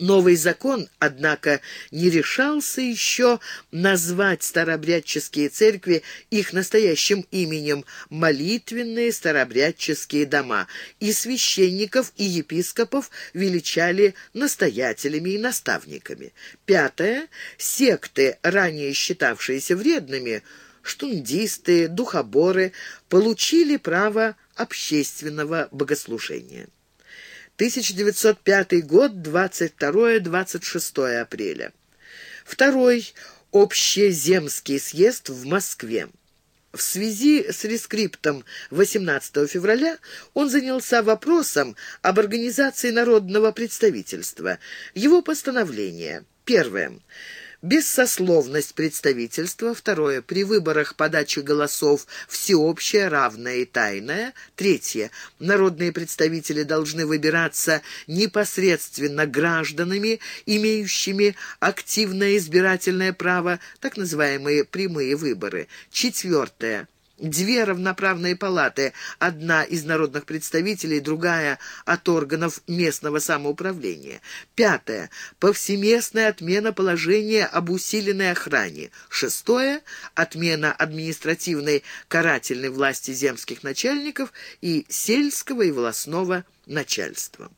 Новый закон, однако, не решался еще назвать старообрядческие церкви их настоящим именем «молитвенные старообрядческие дома», и священников и епископов величали настоятелями и наставниками. Пятое. Секты, ранее считавшиеся вредными, штундисты, духоборы, получили право общественного богослужения. 1905 год, 22-26 апреля. Второй общеземский съезд в Москве. В связи с рескриптом 18 февраля он занялся вопросом об организации народного представительства. Его постановление. Первое. Бессословность представительства. Второе. При выборах подачи голосов всеобщая, равная и тайная. Третье. Народные представители должны выбираться непосредственно гражданами, имеющими активное избирательное право, так называемые прямые выборы. Четвертое. Две равноправные палаты, одна из народных представителей, другая от органов местного самоуправления. Пятое. Повсеместная отмена положения об усиленной охране. Шестое. Отмена административной карательной власти земских начальников и сельского и волосного начальства.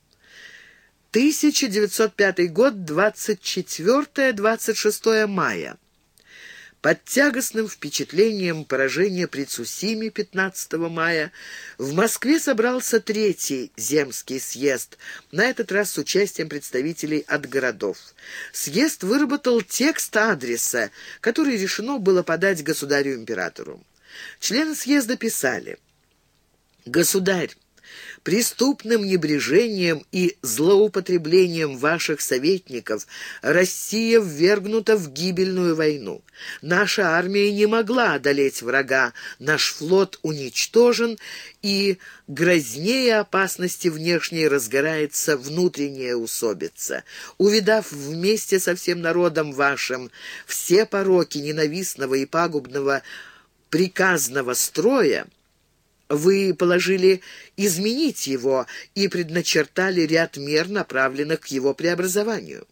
1905 год, 24-26 мая. Под тягостным впечатлением поражения при Цусиме 15 мая в Москве собрался третий земский съезд, на этот раз с участием представителей от городов. Съезд выработал текст адреса, который решено было подать государю-императору. Члены съезда писали «Государь, Преступным небрежением и злоупотреблением ваших советников Россия ввергнута в гибельную войну. Наша армия не могла одолеть врага, наш флот уничтожен, и грознее опасности внешней разгорается внутренняя усобица. Увидав вместе со всем народом вашим все пороки ненавистного и пагубного приказного строя, вы положили изменить его и предначертали ряд мер, направленных к его преобразованию.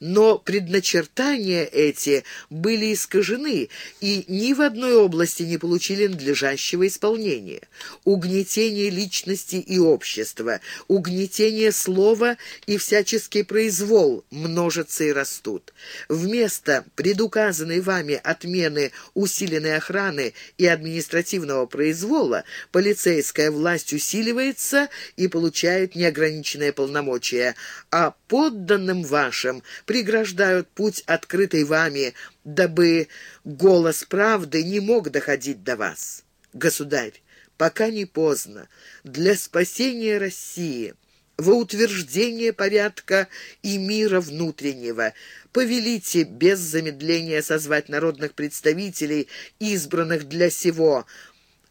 Но предначертания эти были искажены и ни в одной области не получили надлежащего исполнения. Угнетение личности и общества, угнетение слова и всяческий произвол множатся и растут. Вместо предуказанной вами отмены усиленной охраны и административного произвола полицейская власть усиливается и получает неограниченные полномочия, а подданным вашим преграждают путь, открытый вами, дабы голос правды не мог доходить до вас. Государь, пока не поздно, для спасения России, во утверждение порядка и мира внутреннего, повелите без замедления созвать народных представителей, избранных для сего,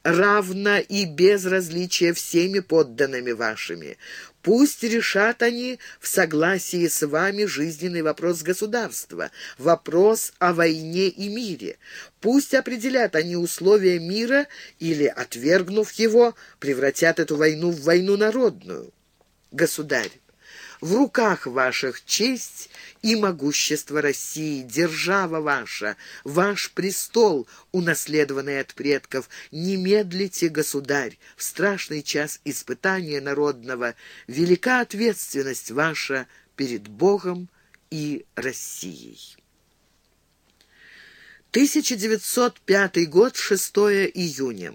равно и без различия всеми подданными вашими. Пусть решат они в согласии с вами жизненный вопрос государства, вопрос о войне и мире. Пусть определят они условия мира или, отвергнув его, превратят эту войну в войну народную. Государь, в руках ваших честь и могущество России, держава ваша, ваш престол, унаследованный от предков. Не медлите, государь, в страшный час испытания народного, велика ответственность ваша перед Богом и Россией. 1905 год, 6 июня.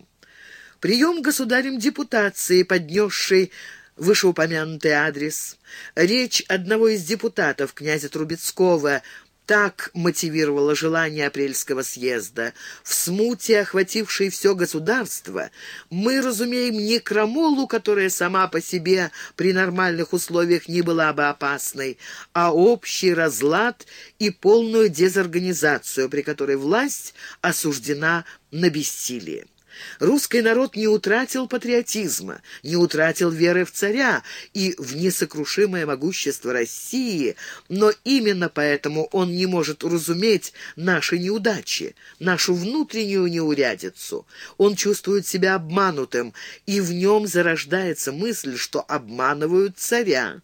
Прием государем депутации, поднесшей вышеупомянутый адрес. Речь одного из депутатов, князя Трубецкого, так мотивировала желание апрельского съезда. В смуте, охватившей все государство, мы разумеем не крамолу, которая сама по себе при нормальных условиях не была бы опасной, а общий разлад и полную дезорганизацию, при которой власть осуждена на бессилие. Русский народ не утратил патриотизма, не утратил веры в царя и в несокрушимое могущество России, но именно поэтому он не может уразуметь наши неудачи, нашу внутреннюю неурядицу. Он чувствует себя обманутым, и в нем зарождается мысль, что обманывают царя.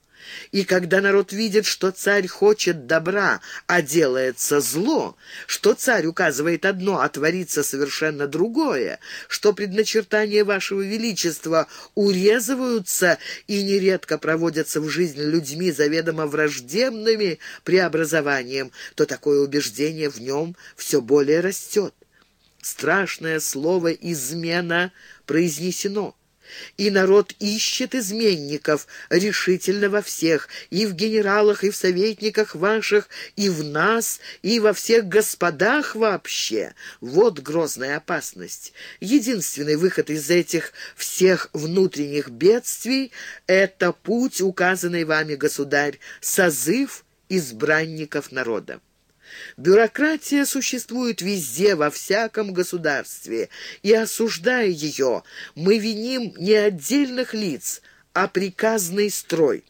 И когда народ видит, что царь хочет добра, а делается зло, что царь указывает одно, а творится совершенно другое, что предначертания вашего величества урезываются и нередко проводятся в жизнь людьми заведомо враждебными преобразованием, то такое убеждение в нем все более растет. Страшное слово «измена» произнесено. И народ ищет изменников решительно во всех, и в генералах, и в советниках ваших, и в нас, и во всех господах вообще. Вот грозная опасность. Единственный выход из этих всех внутренних бедствий — это путь, указанный вами, государь, созыв избранников народа. Бюрократия существует везде, во всяком государстве, и, осуждая ее, мы виним не отдельных лиц, а приказный строй.